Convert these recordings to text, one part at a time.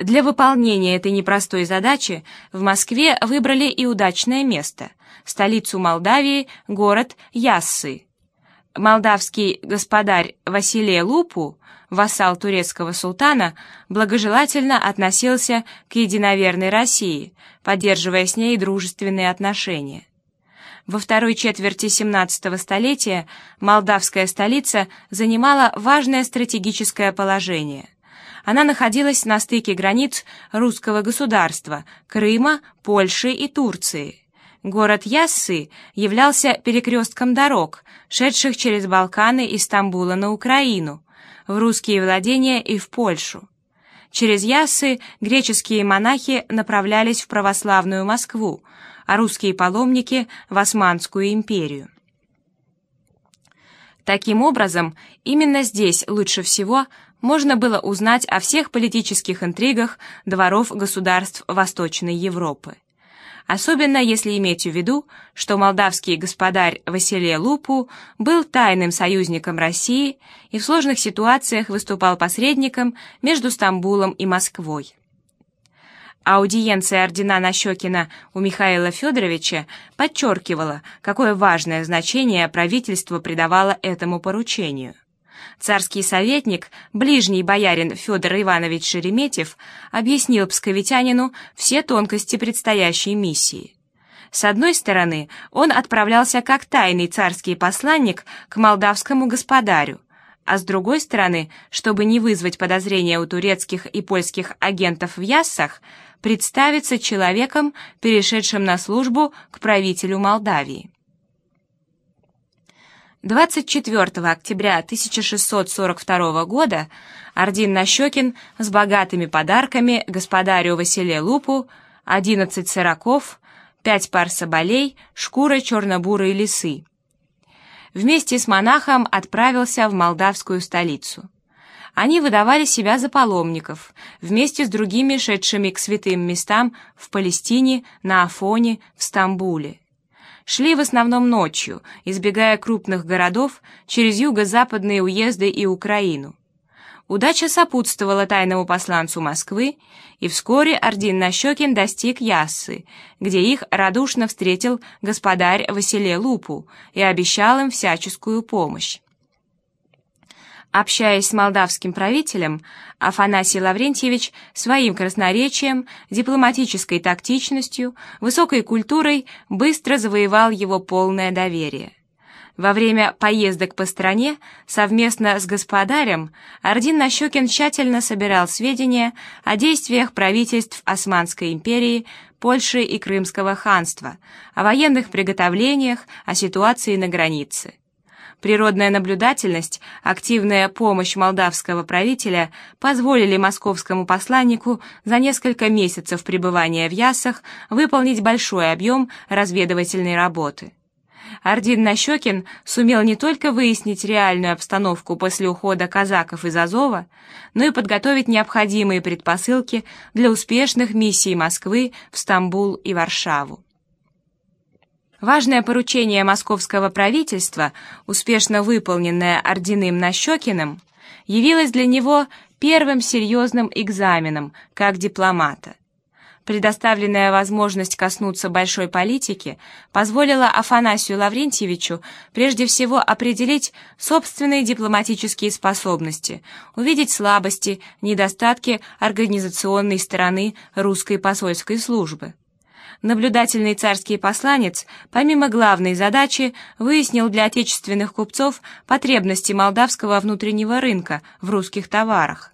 Для выполнения этой непростой задачи в Москве выбрали и удачное место — столицу Молдавии, город Яссы. Молдавский господарь Василий Лупу, вассал турецкого султана, благожелательно относился к единоверной России, поддерживая с ней дружественные отношения. Во второй четверти XVII столетия молдавская столица занимала важное стратегическое положение — она находилась на стыке границ русского государства, Крыма, Польши и Турции. Город Яссы являлся перекрестком дорог, шедших через Балканы из Стамбула на Украину, в русские владения и в Польшу. Через Яссы греческие монахи направлялись в православную Москву, а русские паломники — в Османскую империю. Таким образом, именно здесь лучше всего можно было узнать о всех политических интригах дворов государств Восточной Европы. Особенно если иметь в виду, что молдавский господарь Василий Лупу был тайным союзником России и в сложных ситуациях выступал посредником между Стамбулом и Москвой. Аудиенция ордена Нащекина у Михаила Федоровича подчеркивала, какое важное значение правительство придавало этому поручению. Царский советник, ближний боярин Федор Иванович Шереметьев, объяснил псковитянину все тонкости предстоящей миссии. С одной стороны, он отправлялся как тайный царский посланник к молдавскому господарю, а с другой стороны, чтобы не вызвать подозрения у турецких и польских агентов в Яссах, представиться человеком, перешедшим на службу к правителю Молдавии. 24 октября 1642 года Ордин Нащекин с богатыми подарками господарю Василию Лупу, 11 сыроков, 5 пар соболей, шкура черно-бурой лисы. Вместе с монахом отправился в молдавскую столицу. Они выдавали себя за паломников, вместе с другими шедшими к святым местам в Палестине, на Афоне, в Стамбуле шли в основном ночью, избегая крупных городов через юго-западные уезды и Украину. Удача сопутствовала тайному посланцу Москвы, и вскоре Ордин Нащекин достиг Яссы, где их радушно встретил господарь Василий Лупу и обещал им всяческую помощь. Общаясь с молдавским правителем, Афанасий Лаврентьевич своим красноречием, дипломатической тактичностью, высокой культурой быстро завоевал его полное доверие. Во время поездок по стране совместно с господарем Ордин Нащекин тщательно собирал сведения о действиях правительств Османской империи, Польши и Крымского ханства, о военных приготовлениях, о ситуации на границе. Природная наблюдательность, активная помощь молдавского правителя позволили московскому посланнику за несколько месяцев пребывания в Ясах выполнить большой объем разведывательной работы. Ордин Нащекин сумел не только выяснить реальную обстановку после ухода казаков из Азова, но и подготовить необходимые предпосылки для успешных миссий Москвы в Стамбул и Варшаву. Важное поручение московского правительства, успешно выполненное Ординым Нащекиным, явилось для него первым серьезным экзаменом как дипломата. Предоставленная возможность коснуться большой политики позволила Афанасию Лаврентьевичу прежде всего определить собственные дипломатические способности, увидеть слабости, недостатки организационной стороны русской посольской службы наблюдательный царский посланец, помимо главной задачи, выяснил для отечественных купцов потребности молдавского внутреннего рынка в русских товарах.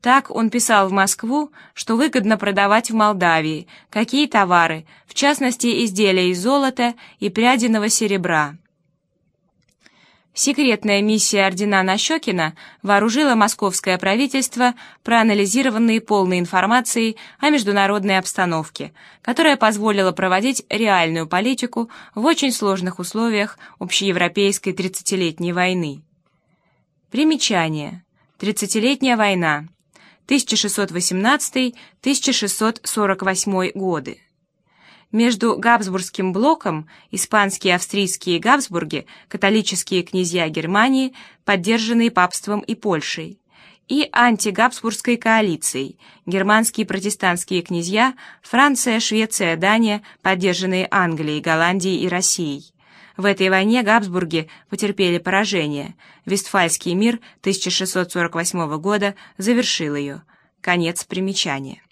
Так он писал в Москву, что выгодно продавать в Молдавии, какие товары, в частности изделия из золота и прядиного серебра. Секретная миссия ордена Нащекина вооружила московское правительство проанализированной полной информацией о международной обстановке, которая позволила проводить реальную политику в очень сложных условиях общеевропейской 30-летней войны. Примечание. Тридцатилетняя война. 1618-1648 годы. Между Габсбургским блоком, испанские и австрийские Габсбурги, католические князья Германии, поддержанные папством и Польшей, и антигабсбургской коалицией, германские протестантские князья, Франция, Швеция, Дания, поддержанные Англией, Голландией и Россией. В этой войне Габсбурги потерпели поражение. Вестфальский мир 1648 года завершил ее. Конец примечания.